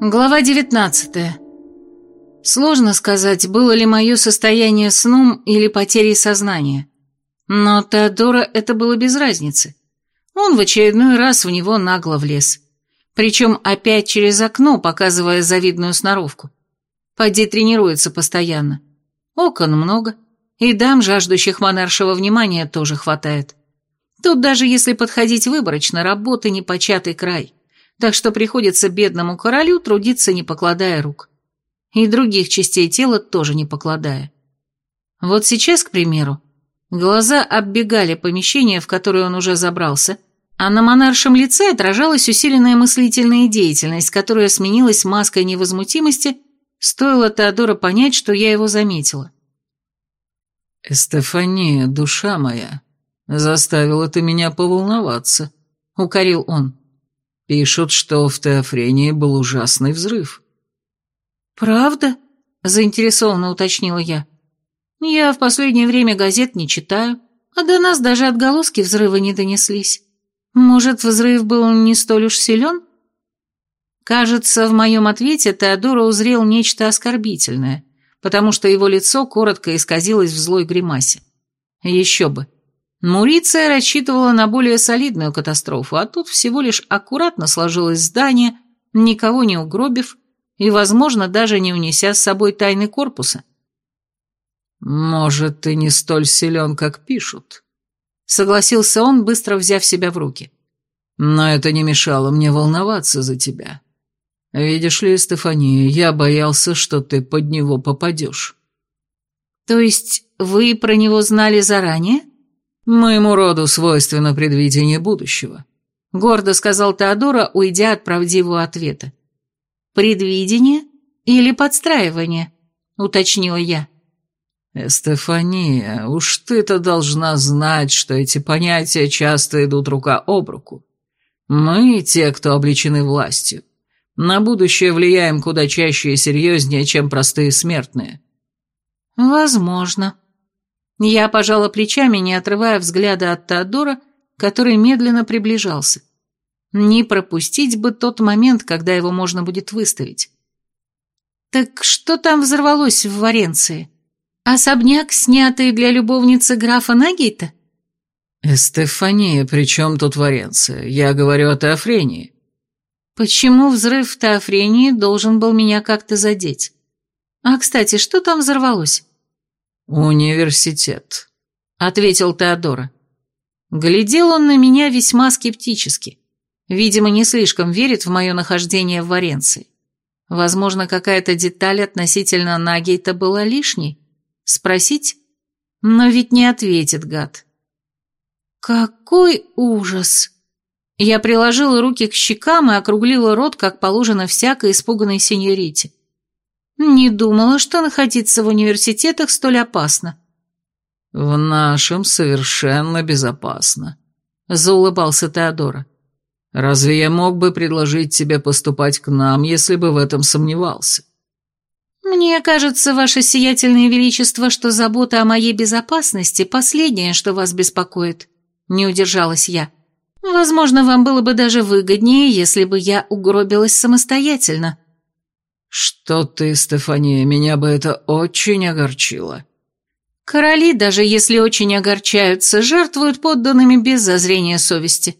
Глава 19. Сложно сказать, было ли мое состояние сном или потерей сознания. Но Теодора это было без разницы. Он в очередной раз в него нагло влез. Причем опять через окно, показывая завидную сноровку. Поди тренируется постоянно. Окон много, и дам, жаждущих монаршего внимания, тоже хватает. Тут даже если подходить выборочно, работы непочатый край так что приходится бедному королю трудиться, не покладая рук. И других частей тела тоже не покладая. Вот сейчас, к примеру, глаза оббегали помещение, в которое он уже забрался, а на монаршем лице отражалась усиленная мыслительная деятельность, которая сменилась маской невозмутимости, стоило Теодора понять, что я его заметила. «Эстефания, душа моя, заставила ты меня поволноваться», — укорил он. Пишут, что в Теофрении был ужасный взрыв. «Правда?» – заинтересованно уточнила я. «Я в последнее время газет не читаю, а до нас даже отголоски взрыва не донеслись. Может, взрыв был не столь уж силен?» Кажется, в моем ответе Теодора узрел нечто оскорбительное, потому что его лицо коротко исказилось в злой гримасе. Еще бы. Муриция рассчитывала на более солидную катастрофу, а тут всего лишь аккуратно сложилось здание, никого не угробив и, возможно, даже не унеся с собой тайны корпуса. «Может, ты не столь силен, как пишут», — согласился он, быстро взяв себя в руки. «Но это не мешало мне волноваться за тебя. Видишь ли, Стефания, я боялся, что ты под него попадешь». «То есть вы про него знали заранее?» «Моему роду свойственно предвидение будущего», — гордо сказал Теодора, уйдя от правдивого ответа. «Предвидение или подстраивание?» — уточнила я. «Эстефания, уж ты-то должна знать, что эти понятия часто идут рука об руку. Мы, те, кто обличены властью, на будущее влияем куда чаще и серьезнее, чем простые смертные». «Возможно», я пожала плечами, не отрывая взгляда от Теодора, который медленно приближался. Не пропустить бы тот момент, когда его можно будет выставить. «Так что там взорвалось в Варенции? Особняк, снятый для любовницы графа Нагита?» «Эстефания, при чем тут Варенция? Я говорю о Теофрении». «Почему взрыв в Теофрении должен был меня как-то задеть? А, кстати, что там взорвалось?» «Университет», — ответил Теодора. Глядел он на меня весьма скептически. Видимо, не слишком верит в мое нахождение в Варенции. Возможно, какая-то деталь относительно Нагейта была лишней. Спросить? Но ведь не ответит гад. Какой ужас! Я приложила руки к щекам и округлила рот, как положено всякой испуганной сеньорите. Не думала, что находиться в университетах столь опасно. В нашем совершенно безопасно, заулыбался Теодора. Разве я мог бы предложить тебе поступать к нам, если бы в этом сомневался? Мне кажется, ваше сиятельное величество, что забота о моей безопасности – последнее, что вас беспокоит. Не удержалась я. Возможно, вам было бы даже выгоднее, если бы я угробилась самостоятельно. «Что ты, Стефания, меня бы это очень огорчило». «Короли, даже если очень огорчаются, жертвуют подданными без зазрения совести».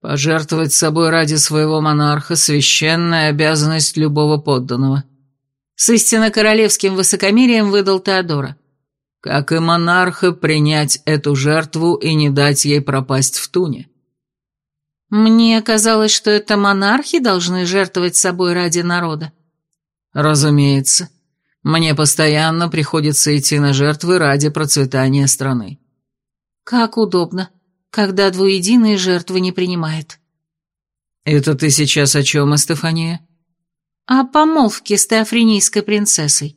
«Пожертвовать собой ради своего монарха – священная обязанность любого подданного». С истинно королевским высокомерием выдал Теодора. «Как и монарха принять эту жертву и не дать ей пропасть в туне». Мне казалось, что это монархи должны жертвовать собой ради народа. Разумеется. Мне постоянно приходится идти на жертвы ради процветания страны. Как удобно, когда двуединые жертвы не принимает. Это ты сейчас о чем, Эстефания? О помолвке с теофренийской принцессой.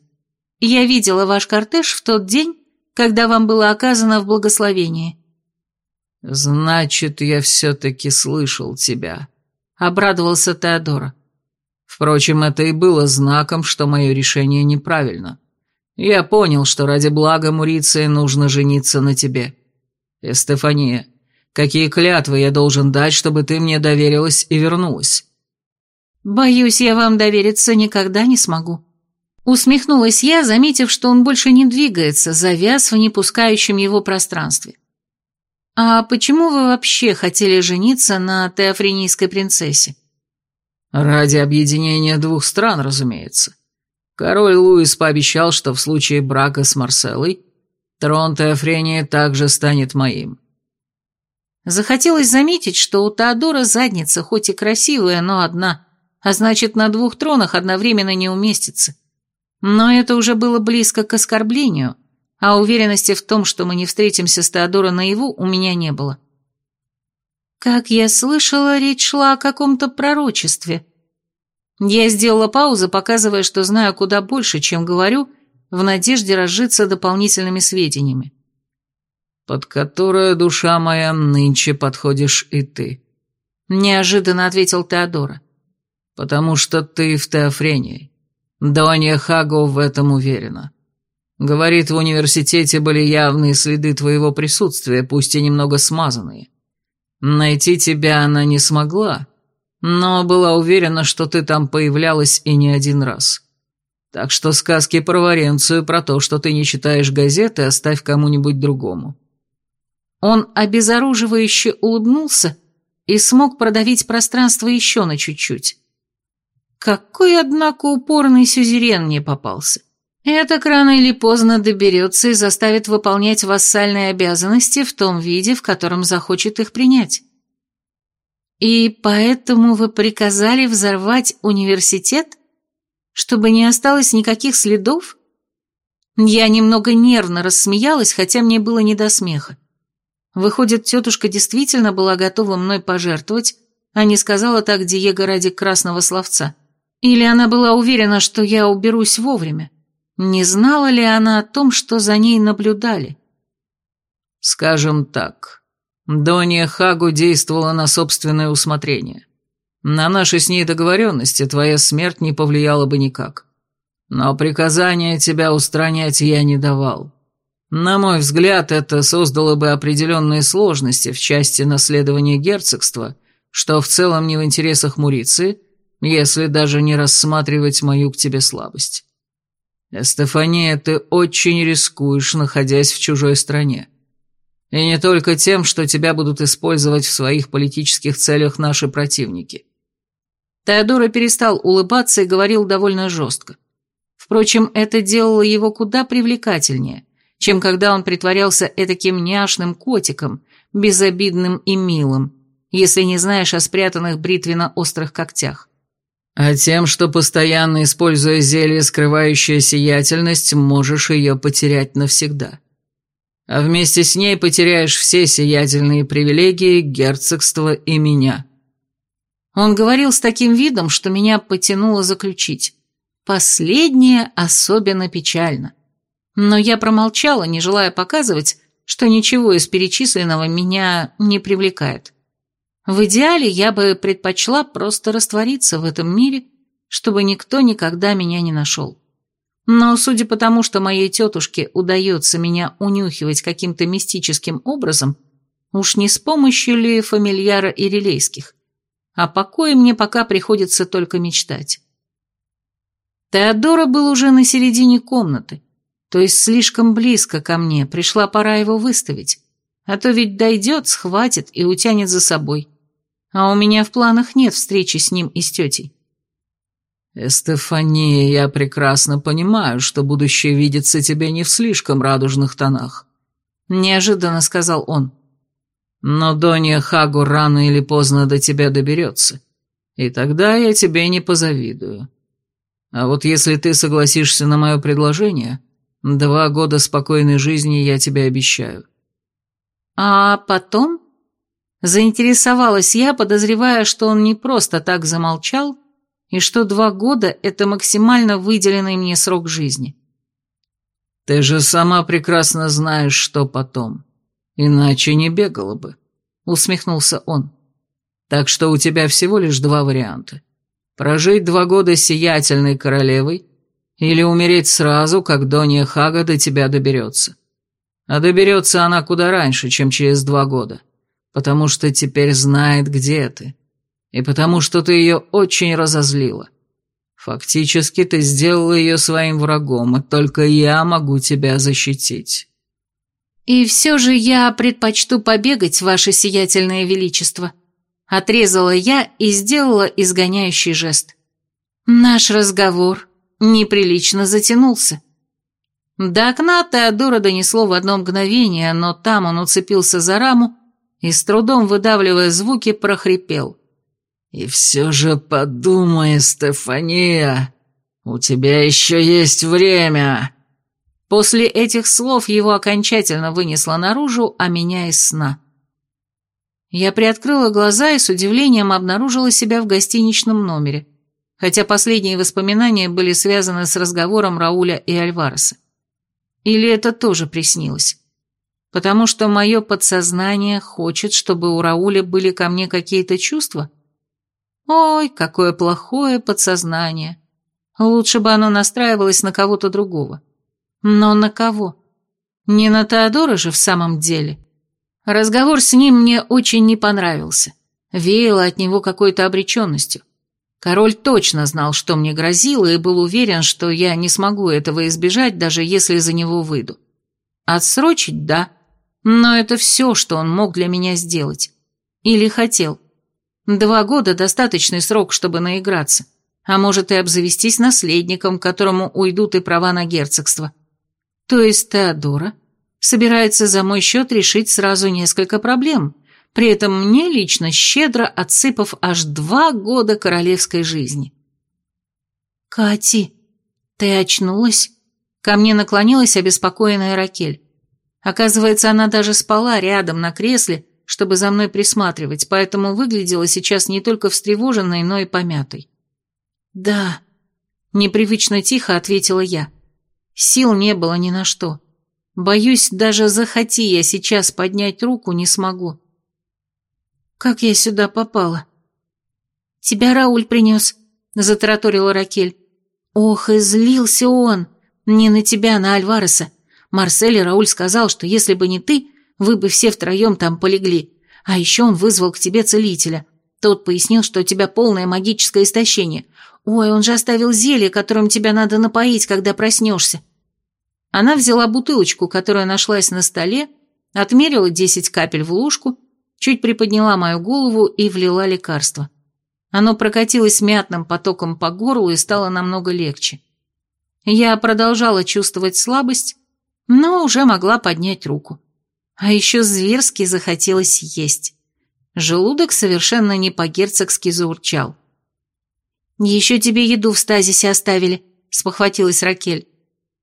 Я видела ваш кортеж в тот день, когда вам было оказано в благословении. «Значит, я все-таки слышал тебя», — обрадовался Теодора. «Впрочем, это и было знаком, что мое решение неправильно. Я понял, что ради блага Муриции нужно жениться на тебе. Эстефания, какие клятвы я должен дать, чтобы ты мне доверилась и вернулась?» Боюсь, я вам довериться никогда не смогу. Усмехнулась я, заметив, что он больше не двигается, завяз в непускающем его пространстве. «А почему вы вообще хотели жениться на теофренийской принцессе?» «Ради объединения двух стран, разумеется. Король Луис пообещал, что в случае брака с Марселой трон Теофрении также станет моим». Захотелось заметить, что у Теодора задница хоть и красивая, но одна, а значит, на двух тронах одновременно не уместится. Но это уже было близко к оскорблению, а уверенности в том, что мы не встретимся с Теодора наяву, у меня не было. Как я слышала, речь шла о каком-то пророчестве. Я сделала паузу, показывая, что знаю куда больше, чем говорю, в надежде разжиться дополнительными сведениями. «Под которое, душа моя, нынче подходишь и ты», — неожиданно ответил Теодора. «Потому что ты в Теофрении. Донья Хаго в этом уверена. Говорит, в университете были явные следы твоего присутствия, пусть и немного смазанные. Найти тебя она не смогла, но была уверена, что ты там появлялась и не один раз. Так что сказки про Варенцию, про то, что ты не читаешь газеты, оставь кому-нибудь другому». Он обезоруживающе улыбнулся и смог продавить пространство еще на чуть-чуть. Какой, однако, упорный сюзерен мне попался. Это рано или поздно доберется и заставит выполнять вассальные обязанности в том виде, в котором захочет их принять. И поэтому вы приказали взорвать университет? Чтобы не осталось никаких следов? Я немного нервно рассмеялась, хотя мне было не до смеха. Выходит, тетушка действительно была готова мной пожертвовать, а не сказала так Диего ради красного словца. Или она была уверена, что я уберусь вовремя? Не знала ли она о том, что за ней наблюдали? Скажем так, Донья Хагу действовала на собственное усмотрение. На наши с ней договоренности твоя смерть не повлияла бы никак. Но приказания тебя устранять я не давал. На мой взгляд, это создало бы определенные сложности в части наследования герцогства, что в целом не в интересах Муриции, если даже не рассматривать мою к тебе слабость. Эстефания, ты очень рискуешь, находясь в чужой стране. И не только тем, что тебя будут использовать в своих политических целях наши противники. Теодора перестал улыбаться и говорил довольно жестко. Впрочем, это делало его куда привлекательнее, чем когда он притворялся этаким няшным котиком, безобидным и милым, если не знаешь о спрятанных бритвенно-острых когтях а тем, что постоянно используя зелье, скрывающее сиятельность, можешь ее потерять навсегда. А вместе с ней потеряешь все сиятельные привилегии, герцогства и меня». Он говорил с таким видом, что меня потянуло заключить. Последнее особенно печально. Но я промолчала, не желая показывать, что ничего из перечисленного меня не привлекает. В идеале я бы предпочла просто раствориться в этом мире, чтобы никто никогда меня не нашел. Но судя по тому, что моей тетушке удается меня унюхивать каким-то мистическим образом, уж не с помощью ли фамильяра и релейских, а покое мне пока приходится только мечтать. Теодора был уже на середине комнаты, то есть слишком близко ко мне, пришла пора его выставить, а то ведь дойдет, схватит и утянет за собой а у меня в планах нет встречи с ним и с тетей. «Эстефания, я прекрасно понимаю, что будущее видится тебе не в слишком радужных тонах», — неожиданно сказал он. «Но Донья Хагу рано или поздно до тебя доберется, и тогда я тебе не позавидую. А вот если ты согласишься на мое предложение, два года спокойной жизни я тебе обещаю». «А потом?» Заинтересовалась я, подозревая, что он не просто так замолчал, и что два года – это максимально выделенный мне срок жизни. «Ты же сама прекрасно знаешь, что потом. Иначе не бегала бы», – усмехнулся он. «Так что у тебя всего лишь два варианта. Прожить два года сиятельной королевой или умереть сразу, как Донья Хага до тебя доберется. А доберется она куда раньше, чем через два года» потому что теперь знает, где ты. и потому что ты ее очень разозлила. Фактически ты сделала ее своим врагом, и только я могу тебя защитить». «И все же я предпочту побегать, ваше сиятельное величество», — отрезала я и сделала изгоняющий жест. «Наш разговор неприлично затянулся». До окна Теодора донесло в одно мгновение, но там он уцепился за раму и, с трудом выдавливая звуки, прохрипел. «И все же подумай, Стефания, у тебя еще есть время!» После этих слов его окончательно вынесло наружу, а меня из сна. Я приоткрыла глаза и с удивлением обнаружила себя в гостиничном номере, хотя последние воспоминания были связаны с разговором Рауля и Альвареса. Или это тоже приснилось? Потому что мое подсознание хочет, чтобы у Рауля были ко мне какие-то чувства? Ой, какое плохое подсознание. Лучше бы оно настраивалось на кого-то другого. Но на кого? Не на Теодора же в самом деле. Разговор с ним мне очень не понравился. Веяло от него какой-то обреченностью. Король точно знал, что мне грозило, и был уверен, что я не смогу этого избежать, даже если за него выйду. Отсрочить – да, но это все, что он мог для меня сделать. Или хотел. Два года – достаточный срок, чтобы наиграться. А может и обзавестись наследником, которому уйдут и права на герцогство. То есть Теодора собирается за мой счет решить сразу несколько проблем, при этом мне лично щедро отсыпав аж два года королевской жизни. «Кати, ты очнулась?» Ко мне наклонилась обеспокоенная Ракель. Оказывается, она даже спала рядом на кресле, чтобы за мной присматривать, поэтому выглядела сейчас не только встревоженной, но и помятой. «Да», — непривычно тихо ответила я. Сил не было ни на что. Боюсь, даже захоти я сейчас поднять руку не смогу. «Как я сюда попала?» «Тебя Рауль принес», — затараторила Ракель. «Ох, и злился он! Не на тебя, на Альвареса. Марсель и Рауль сказал, что если бы не ты, вы бы все втроем там полегли. А еще он вызвал к тебе целителя. Тот пояснил, что у тебя полное магическое истощение. Ой, он же оставил зелье, которым тебя надо напоить, когда проснешься. Она взяла бутылочку, которая нашлась на столе, отмерила десять капель в ложку, чуть приподняла мою голову и влила лекарство. Оно прокатилось мятным потоком по горлу и стало намного легче. Я продолжала чувствовать слабость, но уже могла поднять руку. А еще зверски захотелось есть. Желудок совершенно не по-герцогски заурчал. «Еще тебе еду в стазисе оставили», — спохватилась Ракель.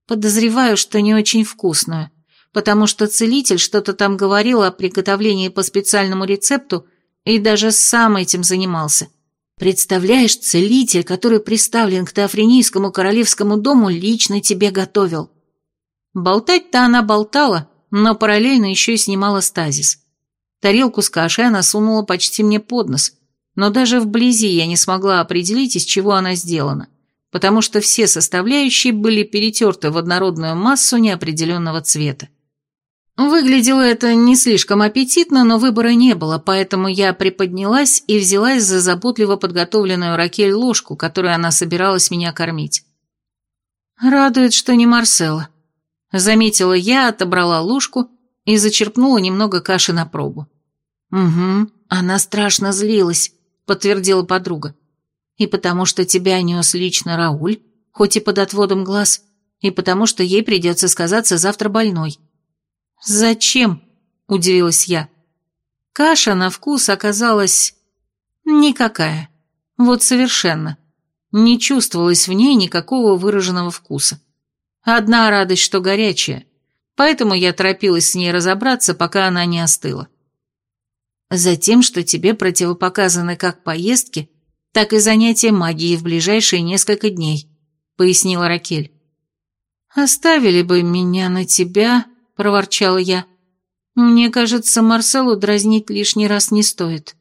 «Подозреваю, что не очень вкусную, потому что целитель что-то там говорил о приготовлении по специальному рецепту и даже сам этим занимался. Представляешь, целитель, который приставлен к Теофренийскому королевскому дому, лично тебе готовил». Болтать-то она болтала, но параллельно еще и снимала стазис. Тарелку с кашей она сунула почти мне под нос, но даже вблизи я не смогла определить, из чего она сделана, потому что все составляющие были перетерты в однородную массу неопределенного цвета. Выглядело это не слишком аппетитно, но выбора не было, поэтому я приподнялась и взялась за заботливо подготовленную Ракель ложку, которой она собиралась меня кормить. Радует, что не Марсела. Заметила я, отобрала ложку и зачерпнула немного каши на пробу. «Угу, она страшно злилась», — подтвердила подруга. «И потому что тебя нес лично Рауль, хоть и под отводом глаз, и потому что ей придется сказаться завтра больной». «Зачем?» — удивилась я. Каша на вкус оказалась... никакая. Вот совершенно. Не чувствовалось в ней никакого выраженного вкуса. Одна радость, что горячая, поэтому я торопилась с ней разобраться, пока она не остыла. Затем, что тебе противопоказаны как поездки, так и занятия магией в ближайшие несколько дней», — пояснила Ракель. «Оставили бы меня на тебя», — проворчала я. «Мне кажется, Марселу дразнить лишний раз не стоит.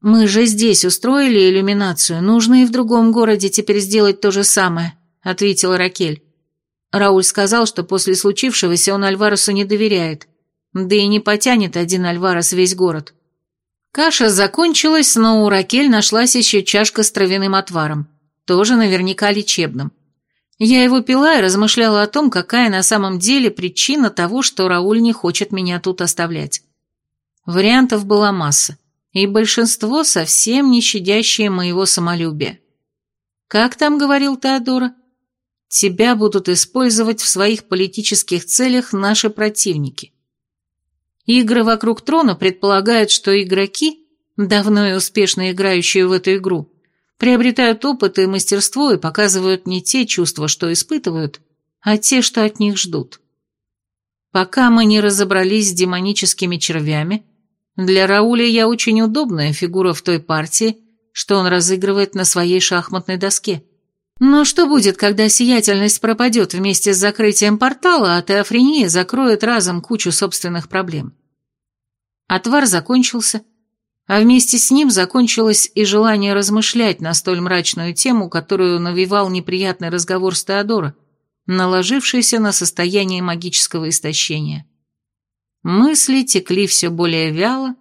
Мы же здесь устроили иллюминацию, нужно и в другом городе теперь сделать то же самое», — ответила Ракель. Рауль сказал, что после случившегося он Альваресу не доверяет, да и не потянет один Альварес весь город. Каша закончилась, но у Ракель нашлась еще чашка с травяным отваром, тоже наверняка лечебным. Я его пила и размышляла о том, какая на самом деле причина того, что Рауль не хочет меня тут оставлять. Вариантов была масса, и большинство совсем не щадящие моего самолюбия. Как там говорил Теодора? Тебя будут использовать в своих политических целях наши противники. Игры вокруг трона предполагают, что игроки, давно и успешно играющие в эту игру, приобретают опыт и мастерство и показывают не те чувства, что испытывают, а те, что от них ждут. Пока мы не разобрались с демоническими червями, для Рауля я очень удобная фигура в той партии, что он разыгрывает на своей шахматной доске. Но что будет, когда сиятельность пропадет вместе с закрытием портала, а теофрения закроет разом кучу собственных проблем? Отвар закончился, а вместе с ним закончилось и желание размышлять на столь мрачную тему, которую навевал неприятный разговор с Теодора, наложившийся на состояние магического истощения. Мысли текли все более вяло,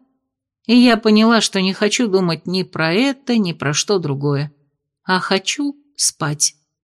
и я поняла, что не хочу думать ни про это, ни про что другое, а хочу спать.